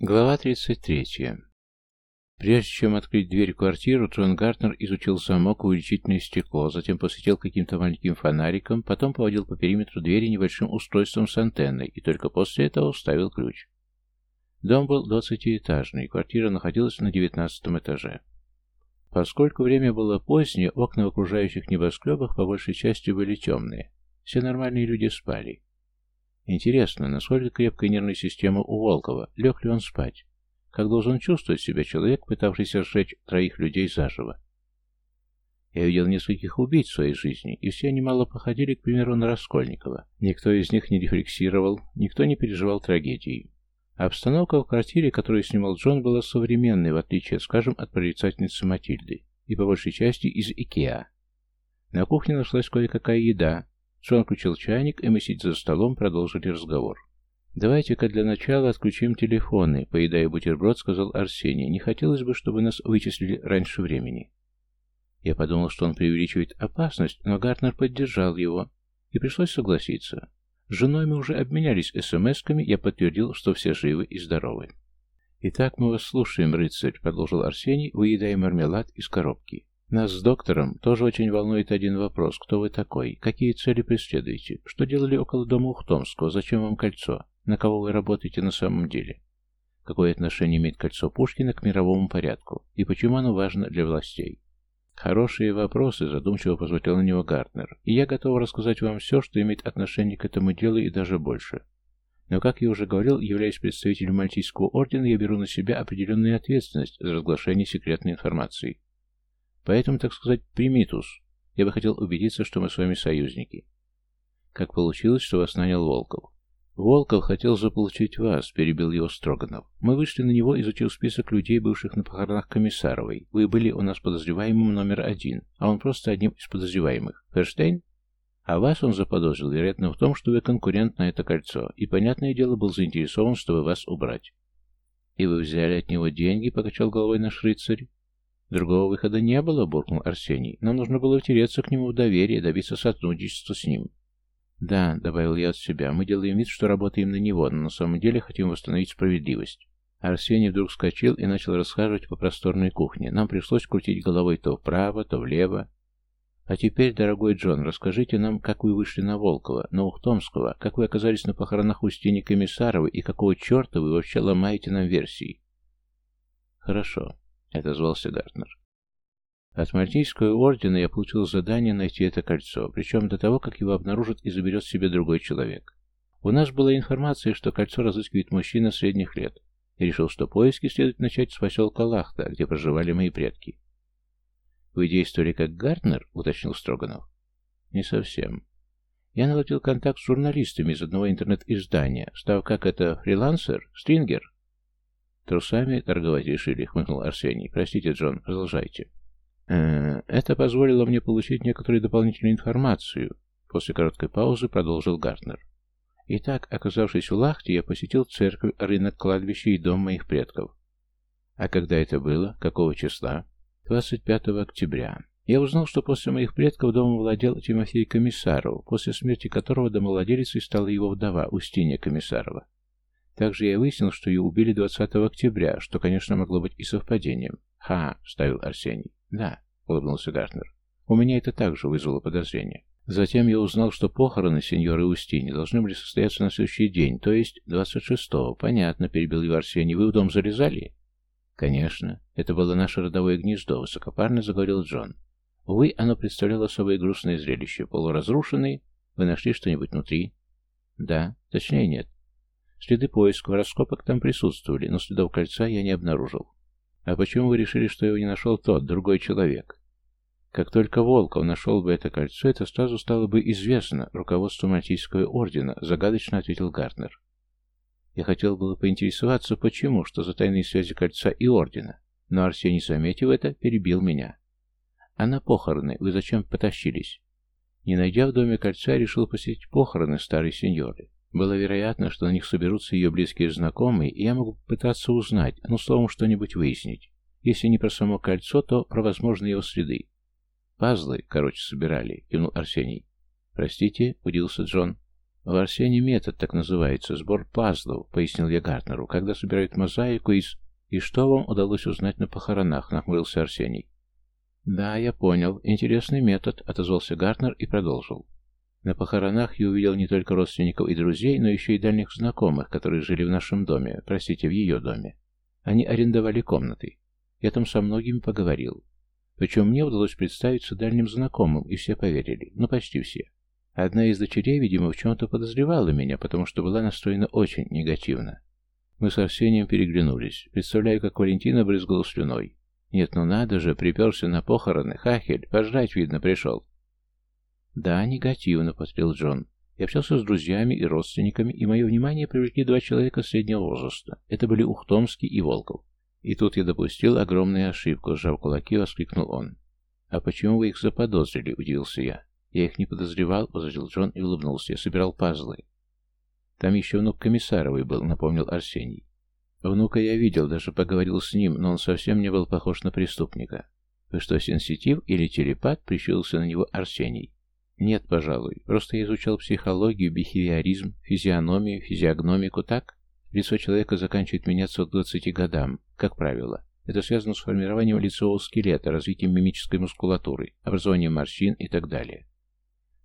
Глава 33. Прежде чем открыть дверь в квартиру, Гартнер изучил замок и увеличительное стекло, затем посветил каким-то маленьким фонариком, потом поводил по периметру двери небольшим устройством с антенной и только после этого вставил ключ. Дом был двадцатиэтажный, квартира находилась на девятнадцатом этаже. Поскольку время было позднее, окна в окружающих небоскребах по большей части были темные. Все нормальные люди спали. Интересно, насколько крепкая нервная система у Волкова, лег ли он спать? Как должен чувствовать себя человек, пытавшийся сжечь троих людей заживо? Я видел нескольких убийц в своей жизни, и все они мало походили, к примеру, на Раскольникова. Никто из них не рефлексировал, никто не переживал трагедии. Обстановка в квартире, которую снимал Джон, была современной, в отличие, скажем, от прорицательницы Матильды, и по большей части из Икеа. На кухне нашлась кое-какая еда, Джон включил чайник, и мы, сидя за столом, продолжили разговор. «Давайте-ка для начала отключим телефоны», — поедая бутерброд, сказал Арсений. «Не хотелось бы, чтобы нас вычислили раньше времени». Я подумал, что он преувеличивает опасность, но Гартнер поддержал его, и пришлось согласиться. С женой мы уже обменялись смс-ками, я подтвердил, что все живы и здоровы. «Итак, мы вас слушаем, рыцарь», — продолжил Арсений, выедая мармелад из коробки. Нас с доктором тоже очень волнует один вопрос. Кто вы такой? Какие цели преследуете? Что делали около дома Ухтомского? Зачем вам кольцо? На кого вы работаете на самом деле? Какое отношение имеет кольцо Пушкина к мировому порядку? И почему оно важно для властей? Хорошие вопросы, задумчиво посмотрел на него Гартнер. И я готов рассказать вам все, что имеет отношение к этому делу и даже больше. Но, как я уже говорил, являясь представителем Мальтийского ордена, я беру на себя определенную ответственность за разглашение секретной информации. Поэтому, так сказать, примитус. Я бы хотел убедиться, что мы с вами союзники. Как получилось, что вас нанял Волков? Волков хотел заполучить вас, перебил его Строганов. Мы вышли на него, изучив список людей, бывших на похоронах Комиссаровой. Вы были у нас подозреваемым номер один, а он просто одним из подозреваемых. Ферштейн? А вас он заподозрил, вероятно, в том, что вы конкурент на это кольцо, и, понятное дело, был заинтересован, чтобы вас убрать. И вы взяли от него деньги, покачал головой наш рыцарь. Другого выхода не было, буркнул Арсений. Нам нужно было втереться к нему в доверие, добиться сотрудничества с ним. Да, добавил я от себя, мы делаем вид, что работаем на него, но на самом деле хотим восстановить справедливость. Арсений вдруг вскочил и начал расхаживать по просторной кухне. Нам пришлось крутить головой то вправо, то влево. А теперь, дорогой Джон, расскажите нам, как вы вышли на Волкова, на Ухтомского, как вы оказались на похоронах Устини Комиссаровой и какого черта вы вообще ломаете нам версии. Хорошо. — отозвался Гартнер. От Мальтийского ордена я получил задание найти это кольцо, причем до того, как его обнаружит и заберет себе другой человек. У нас была информация, что кольцо разыскивает мужчина средних лет, и решил, что поиски следует начать с поселка Лахта, где проживали мои предки. «Вы действовали как Гартнер?» — уточнил Строганов. «Не совсем. Я наладил контакт с журналистами из одного интернет-издания, став как это фрилансер, стрингер, «Трусами торговать решили», — хмыкнул Арсений. «Простите, Джон, продолжайте». «Э, «Это позволило мне получить некоторую дополнительную информацию», — после короткой паузы продолжил Гартнер. «Итак, оказавшись в Лахте, я посетил церковь, рынок, кладбище и дом моих предков. А когда это было? Какого числа? 25 октября. Я узнал, что после моих предков домом владел Тимофей Комиссаров, после смерти которого домовладелицей стала его вдова Устинья Комиссарова. Также я выяснил, что ее убили 20 октября, что, конечно, могло быть и совпадением. «Ха!» — ставил Арсений. «Да», — улыбнулся Гартнер. «У меня это также вызвало подозрение. Затем я узнал, что похороны сеньоры Устини должны были состояться на следующий день, то есть 26-го. Понятно, перебил его Арсений. Вы в дом залезали? Конечно. Это было наше родовое гнездо, высокопарно заговорил Джон. Увы, оно представляло собой грустное зрелище. Полуразрушенный. Вы нашли что-нибудь внутри? Да. Точнее, нет. Следы поисков, раскопок там присутствовали, но следов кольца я не обнаружил. А почему вы решили, что его не нашел тот, другой человек? Как только Волков нашел бы это кольцо, это сразу стало бы известно руководству Мальтийского ордена, загадочно ответил Гартнер. Я хотел было поинтересоваться, почему, что за тайные связи кольца и ордена, но Арсений, заметив это, перебил меня. А на похороны вы зачем потащились? Не найдя в доме кольца, решил посетить похороны старой сеньоры. Было вероятно, что на них соберутся ее близкие знакомые, и я могу попытаться узнать, ну, словом, что-нибудь выяснить. Если не про само кольцо, то про возможные его следы. «Пазлы, короче, собирали», — кивнул Арсений. «Простите», — удивился Джон. «В Арсене метод так называется, сбор пазлов», — пояснил я Гартнеру, «когда собирают мозаику из...» «И что вам удалось узнать на похоронах?» — нахмурился Арсений. «Да, я понял. Интересный метод», — отозвался Гартнер и продолжил. «На похоронах я увидел не только родственников и друзей, но еще и дальних знакомых, которые жили в нашем доме, простите, в ее доме. Они арендовали комнаты. Я там со многими поговорил. Причем мне удалось представиться дальним знакомым, и все поверили. Ну, почти все. Одна из дочерей, видимо, в чем-то подозревала меня, потому что была настроена очень негативно. Мы с Арсением переглянулись. Представляю, как Валентина брызгала слюной. Нет, ну надо же, приперся на похороны. Хахель, пожрать, видно, пришел. Да, негативно, повторил Джон. Я общался с друзьями и родственниками, и мое внимание привлекли два человека среднего возраста. Это были Ухтомский и Волков. И тут я допустил огромную ошибку, сжав кулаки, воскликнул он. «А почему вы их заподозрили?» – удивился я. «Я их не подозревал», – возразил Джон и улыбнулся. «Я собирал пазлы». «Там еще внук Комиссаровой был», — напомнил Арсений. «Внука я видел, даже поговорил с ним, но он совсем не был похож на преступника». «Вы что, сенситив или телепат?» — прищурился на него Арсений. «Нет, пожалуй. Просто я изучал психологию, бихевиоризм, физиономию, физиогномику так. Лицо человека заканчивает меняться к 20 годам, как правило. Это связано с формированием лицевого скелета, развитием мимической мускулатуры, образованием морщин и так далее.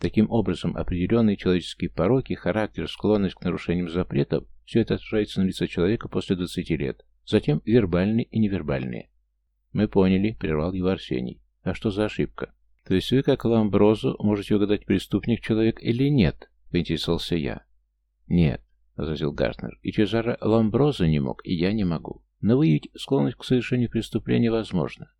Таким образом, определенные человеческие пороки, характер, склонность к нарушениям запретов – все это отражается на лице человека после 20 лет. Затем вербальные и невербальные. «Мы поняли», – прервал его Арсений. «А что за ошибка?» «То есть вы, как Ламброзу, можете угадать, преступник человек или нет?» – поинтересовался я. «Нет», – возразил Гартнер. «И Чезаро Ламброзо не мог, и я не могу. Но выявить склонность к совершению преступления возможно.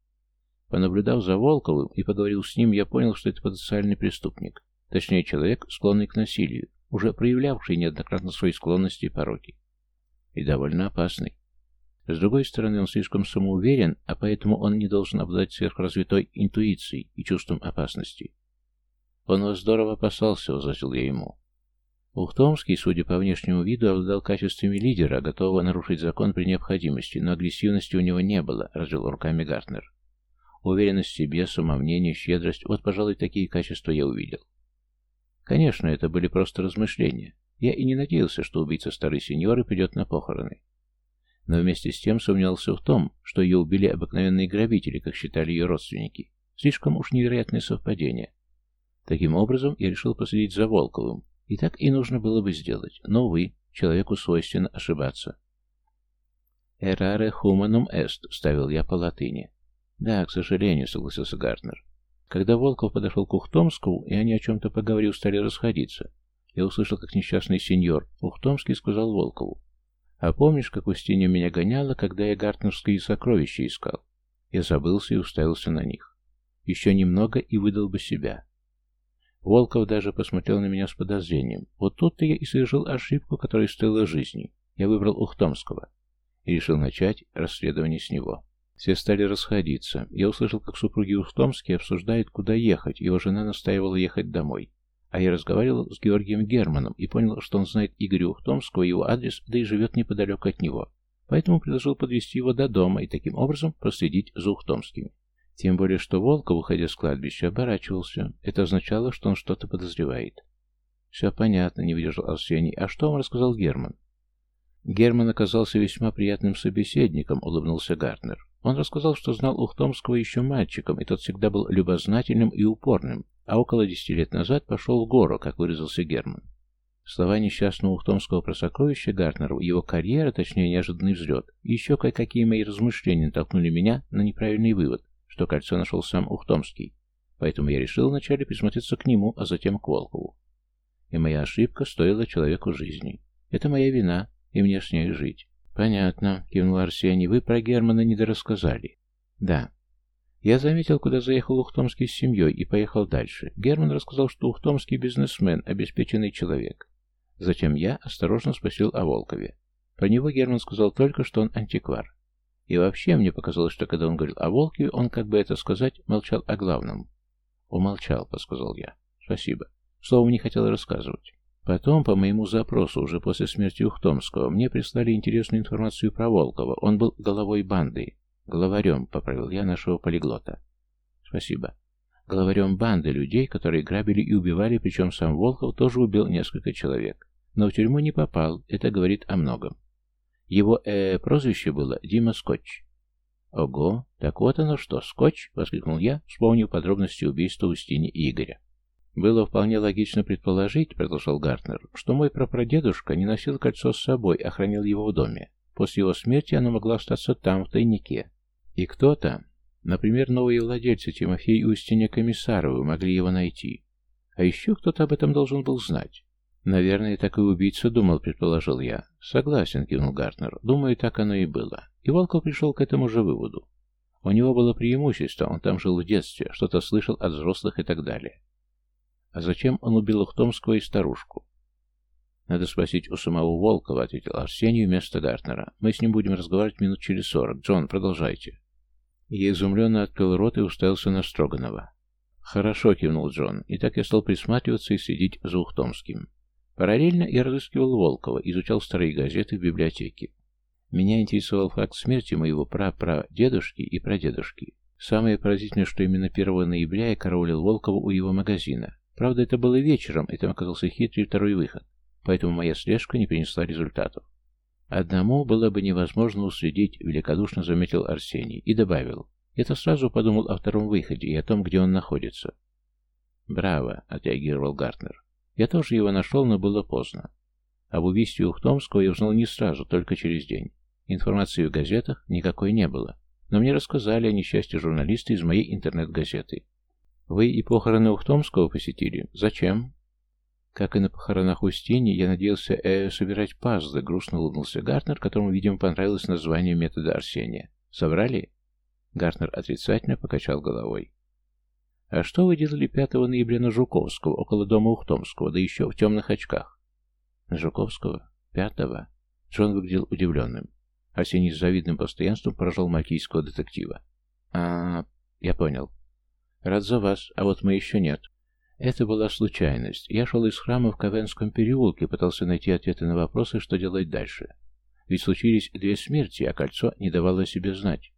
Понаблюдав за Волковым и поговорив с ним, я понял, что это потенциальный преступник. Точнее, человек, склонный к насилию, уже проявлявший неоднократно свои склонности и пороки. И довольно опасный. С другой стороны, он слишком самоуверен, а поэтому он не должен обладать сверхразвитой интуицией и чувством опасности. Он вас здорово опасался, возразил я ему. Ухтомский, судя по внешнему виду, обладал качествами лидера, готового нарушить закон при необходимости, но агрессивности у него не было, развел руками Гартнер. Уверенность в себе, самомнение, щедрость – вот, пожалуй, такие качества я увидел. Конечно, это были просто размышления. Я и не надеялся, что убийца старой сеньоры придет на похороны. Но вместе с тем сомневался в том, что ее убили обыкновенные грабители, как считали ее родственники. Слишком уж невероятное совпадение. Таким образом, я решил посадить за Волковым. И так и нужно было бы сделать. Но, увы, человеку свойственно ошибаться. «Эраре хуманум эст», — ставил я по латыни. «Да, к сожалению», — согласился Гартнер. Когда Волков подошел к Ухтомску, и они о чем-то поговорив стали расходиться, я услышал, как несчастный сеньор Ухтомский сказал Волкову. «А помнишь, как Устинья меня гоняла, когда я гартнерские сокровища искал?» Я забылся и уставился на них. Еще немного и выдал бы себя. Волков даже посмотрел на меня с подозрением. Вот тут-то я и совершил ошибку, которая стоила жизни. Я выбрал Ухтомского и решил начать расследование с него. Все стали расходиться. Я услышал, как супруги Устомские обсуждают, куда ехать. Его жена настаивала ехать домой. А я разговаривал с Георгием Германом и понял, что он знает Игоря Ухтомского, его адрес, да и живет неподалеку от него. Поэтому предложил подвести его до дома и таким образом проследить за Ухтомскими. Тем более, что Волков, уходя с кладбища, оборачивался. Это означало, что он что-то подозревает. «Все понятно», — не выдержал Арсений. «А что вам рассказал Герман?» Герман оказался весьма приятным собеседником, улыбнулся Гартнер. Он рассказал, что знал Ухтомского еще мальчиком, и тот всегда был любознательным и упорным, а около десяти лет назад пошел в гору, как выразился Герман. Слова несчастного Ухтомского про сокровища Гартнеру, его карьера, точнее неожиданный взлет, и еще кое-какие мои размышления толкнули меня на неправильный вывод, что кольцо нашел сам Ухтомский. Поэтому я решил вначале присмотреться к нему, а затем к Волкову. И моя ошибка стоила человеку жизни. Это моя вина, и мне с ней жить. «Понятно», — кивнул Арсений. «Вы про Германа недорассказали». «Да». Я заметил, куда заехал Ухтомский с семьей и поехал дальше. Герман рассказал, что Ухтомский бизнесмен, обеспеченный человек. Затем я осторожно спросил о Волкове. Про него Герман сказал только, что он антиквар. И вообще мне показалось, что когда он говорил о Волкове, он, как бы это сказать, молчал о главном. «Умолчал», — подсказал я. «Спасибо». Словом, не хотел рассказывать. Потом, по моему запросу, уже после смерти Ухтомского, мне прислали интересную информацию про Волкова. Он был головой банды. Главарем, поправил я нашего полиглота. Спасибо. главарем банды людей, которые грабили и убивали, причем сам Волков тоже убил несколько человек. Но в тюрьму не попал, это говорит о многом. Его э, прозвище было Дима Скотч. «Ого, так вот оно что, Скотч!» — воскликнул я, вспомнив подробности убийства Устини и Игоря. «Было вполне логично предположить, — продолжал Гартнер, — что мой прапрадедушка не носил кольцо с собой, а хранил его в доме. После его смерти оно могло остаться там, в тайнике. И кто-то, например, новые владельцы Тимофей и Устинья Комиссаровы, могли его найти. А еще кто-то об этом должен был знать. Наверное, так и убийца думал, предположил я. Согласен, кивнул Гартнер. Думаю, так оно и было. И Волков пришел к этому же выводу. У него было преимущество, он там жил в детстве, что-то слышал от взрослых и так далее. А зачем он убил Ухтомского и старушку? Надо спросить у самого Волкова, ответил Арсений вместо Гартнера. Мы с ним будем разговаривать минут через сорок. Джон, продолжайте. Я изумленно открыл рот и уставился на Строганова. «Хорошо», — кивнул Джон, и так я стал присматриваться и следить за Ухтомским. Параллельно я разыскивал Волкова, изучал старые газеты в библиотеке. Меня интересовал факт смерти моего прапрадедушки и прадедушки. Самое поразительное, что именно 1 ноября я караулил Волкова у его магазина. Правда, это было вечером, и там оказался хитрый второй выход, поэтому моя слежка не принесла результатов. Одному было бы невозможно уследить, великодушно заметил Арсений, и добавил. Это сразу подумал о втором выходе и о том, где он находится. «Браво!» — отреагировал Гартнер. «Я тоже его нашел, но было поздно. Об убийстве Ухтомского я узнал не сразу, только через день. Информации в газетах никакой не было, но мне рассказали о несчастье журналисты из моей интернет-газеты. Вы и похороны Ухтомского посетили? Зачем? Как и на похоронах Устини, я надеялся э, собирать пазлы, грустно улыбнулся Гартнер, которому, видимо, понравилось название метода Арсения. Собрали? Гартнер отрицательно покачал головой. «А что вы делали 5 ноября на Жуковского, около дома Ухтомского, да еще в темных очках?» «На Жуковского? Пятого?» Джон выглядел удивленным. Арсений с завидным постоянством поражал мальтийского детектива. а я понял. Рад за вас, а вот мы еще нет. Это была случайность. Я шел из храма в Ковенском переулке, пытался найти ответы на вопросы, что делать дальше. Ведь случились две смерти, а кольцо не давало себе знать.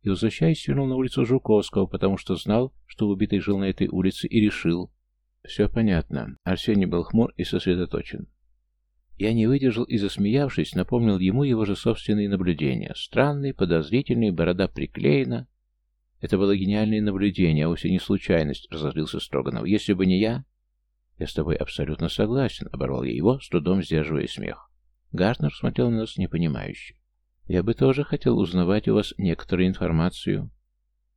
И, возвращаясь, свернул на улицу Жуковского, потому что знал, что убитый жил на этой улице, и решил. Все понятно. Арсений был хмур и сосредоточен. Я не выдержал и, засмеявшись, напомнил ему его же собственные наблюдения. Странный, подозрительный, борода приклеена, это было гениальное наблюдение, а вовсе не случайность, разозлился Строганов. Если бы не я... Я с тобой абсолютно согласен, оборвал я его, с трудом сдерживая смех. Гартнер смотрел на нас непонимающе. Я бы тоже хотел узнавать у вас некоторую информацию.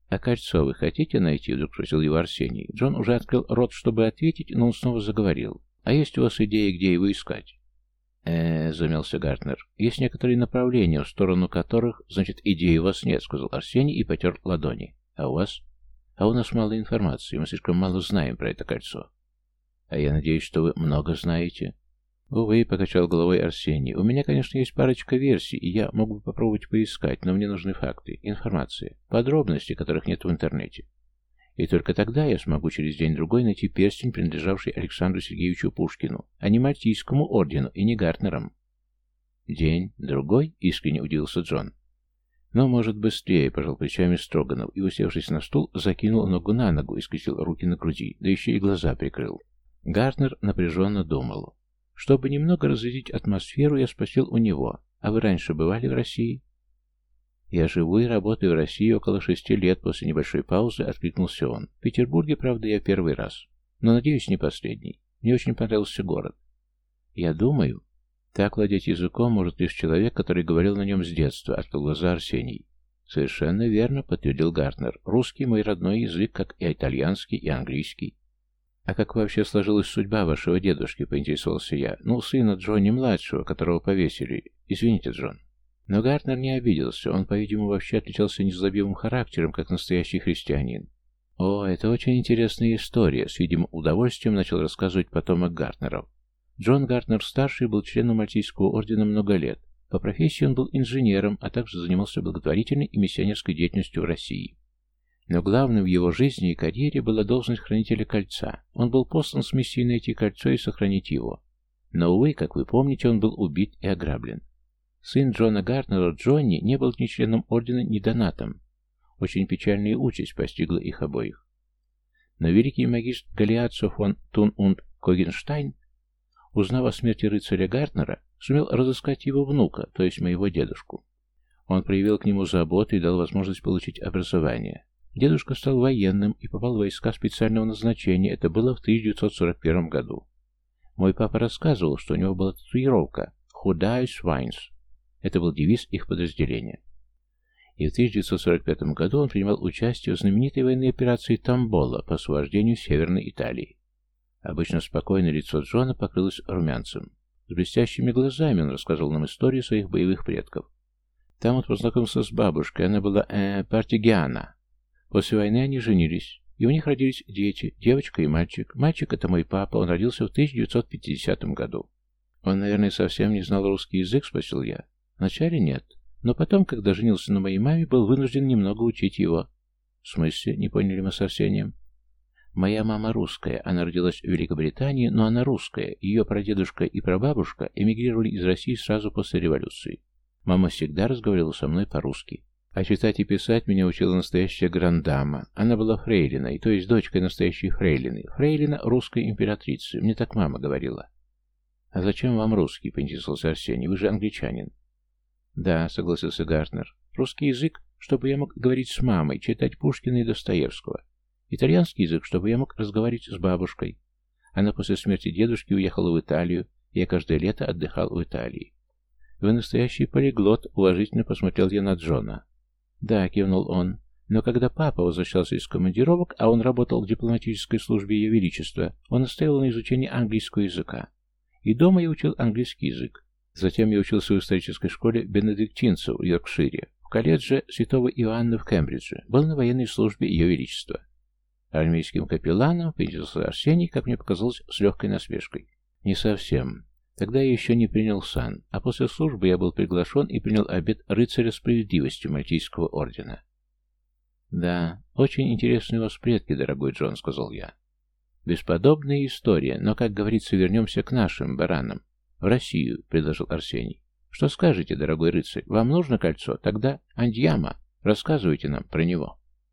«А кольцо вы хотите найти?» — вдруг спросил его Арсений. Джон уже открыл рот, чтобы ответить, но он снова заговорил. «А есть у вас идеи, где его искать?» Э замялся Гартнер. «Есть некоторые направления, в сторону которых, значит, идеи у вас нет», — сказал Арсений и потер ладони. «А у вас?» «А у нас мало информации, мы слишком мало знаем про это кольцо». «А я надеюсь, что вы много знаете». «Увы», — покачал головой Арсений. «У меня, конечно, есть парочка версий, и я мог бы попробовать поискать, но мне нужны факты, информация, подробности, которых нет в интернете. И только тогда я смогу через день-другой найти перстень, принадлежавший Александру Сергеевичу Пушкину, а не Мальтийскому ордену и не Гартнерам. «День-другой?» — искренне удивился Джон. «Но, может, быстрее», — пожал плечами Строганов и, усевшись на стул, закинул ногу на ногу и скрестил руки на груди, да еще и глаза прикрыл. Гартнер напряженно думал. Чтобы немного разрядить атмосферу, я спросил у него, «А вы раньше бывали в России?» «Я живу и работаю в России около шести лет», после небольшой паузы откликнулся он. «В Петербурге, правда, я первый раз. Но, надеюсь, не последний. Мне очень понравился город. Я думаю...» Так владеть языком может лишь человек, который говорил на нем с детства, открыл глаза Арсений. «Совершенно верно», — подтвердил Гартнер. «Русский мой родной язык, как и итальянский, и английский». «А как вообще сложилась судьба вашего дедушки?» — поинтересовался я. «Ну, сына Джонни-младшего, которого повесили. Извините, Джон». Но Гартнер не обиделся, он, по-видимому, вообще отличался незлобивым характером, как настоящий христианин. «О, это очень интересная история», — с видимым удовольствием начал рассказывать потомок Гартнеров. Джон Гартнер-старший был членом Мальтийского ордена много лет. По профессии он был инженером, а также занимался благотворительной и миссионерской деятельностью в России. Но главным в его жизни и карьере была должность хранителя кольца. Он был послан с миссией найти кольцо и сохранить его. Но, увы, как вы помните, он был убит и ограблен. Сын Джона Гартнера, Джонни, не был ни членом ордена, ни донатом. Очень печальная участь постигла их обоих. Но великий магист Галиацо фон Тун und Когенштайн, узнав о смерти рыцаря Гартнера, сумел разыскать его внука, то есть моего дедушку. Он проявил к нему заботу и дал возможность получить образование. Дедушка стал военным и попал в войска специального назначения, это было в 1941 году. Мой папа рассказывал, что у него была татуировка «Худая Свайнс». Это был девиз их подразделения. И в 1945 году он принимал участие в знаменитой военной операции Тамбола по освобождению Северной Италии. Обычно спокойное лицо Джона покрылось румянцем. С блестящими глазами он рассказывал нам историю своих боевых предков. Там он познакомился с бабушкой, она была, э, партигиана. После войны они женились, и у них родились дети, девочка и мальчик. Мальчик — это мой папа, он родился в 1950 году. Он, наверное, совсем не знал русский язык, спросил я. Вначале нет, но потом, когда женился на моей маме, был вынужден немного учить его. В смысле, не поняли мы с Арсением? Моя мама русская, она родилась в Великобритании, но она русская. Ее прадедушка и прабабушка эмигрировали из России сразу после революции. Мама всегда разговаривала со мной по-русски. А читать и писать меня учила настоящая грандама. Она была фрейлиной, то есть дочкой настоящей фрейлины. Фрейлина русской императрицы. Мне так мама говорила. «А зачем вам русский?» — поинтересовался Арсений. «Вы же англичанин». «Да», — согласился Гартнер. «Русский язык, чтобы я мог говорить с мамой, читать Пушкина и Достоевского. Итальянский язык, чтобы я мог разговаривать с бабушкой. Она после смерти дедушки уехала в Италию, и я каждое лето отдыхал в Италии. «Вы настоящий полиглот», — уважительно посмотрел я на Джона. «Да», — кивнул он. «Но когда папа возвращался из командировок, а он работал в дипломатической службе Ее Величества, он оставил на изучение английского языка. И дома я учил английский язык. Затем я учился в исторической школе бенедиктинцев в Йоркшире, в колледже Святого Иоанна в Кембридже, был на военной службе Ее Величества. Армейским капелланом поинтересовался Арсений, как мне показалось, с легкой насмешкой. «Не совсем. Тогда я еще не принял сан, а после службы я был приглашен и принял обед рыцаря справедливости Мальтийского ордена. «Да, очень интересные у вас предки, дорогой Джон», — сказал я. «Бесподобная история, но, как говорится, вернемся к нашим баранам. В Россию», — предложил Арсений. «Что скажете, дорогой рыцарь? Вам нужно кольцо? Тогда Андьяма. Рассказывайте нам про него».